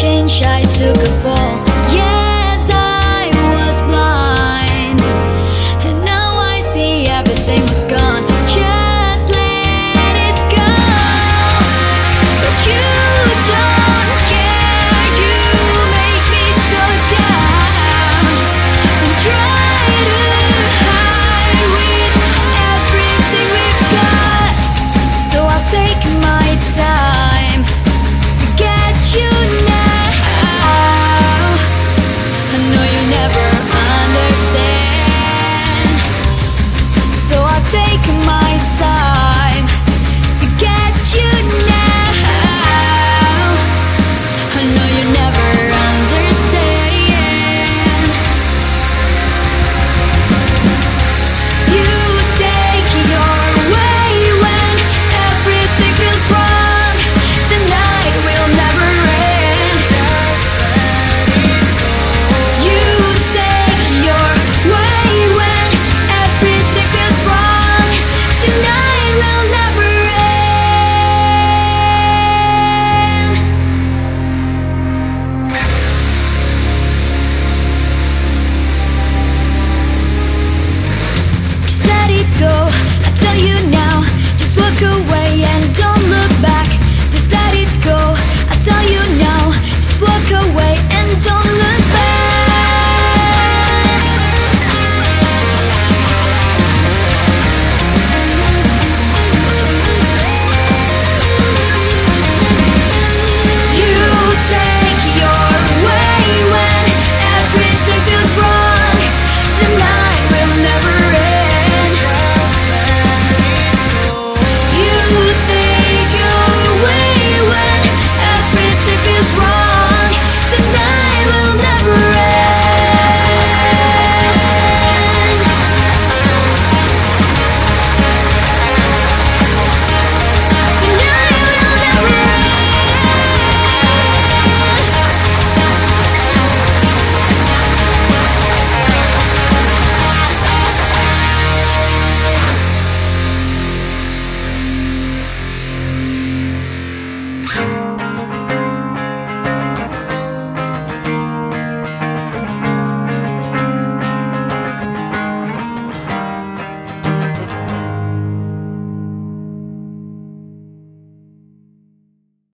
change, I took a fall.